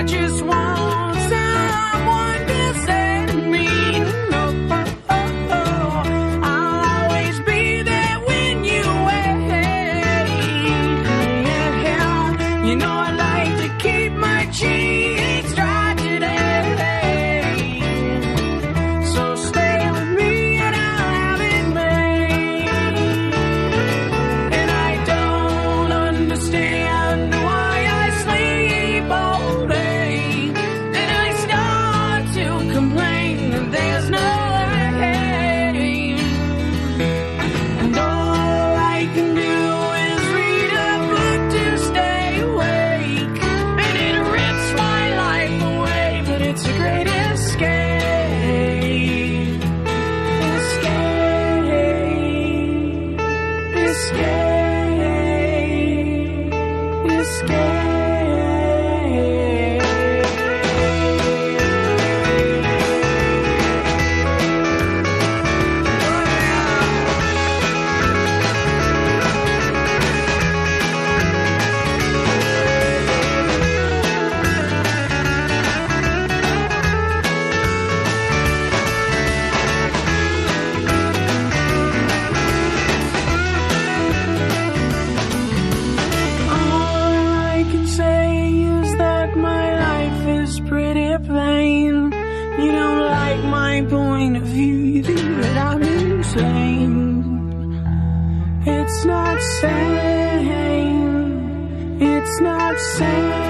I just want someone to set me. Oh. I'll always be there when you wait. You know Escape. You don't like my point of view, you think that I'm insane. It's not sane. It's not sane.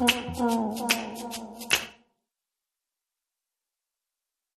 嗯嗯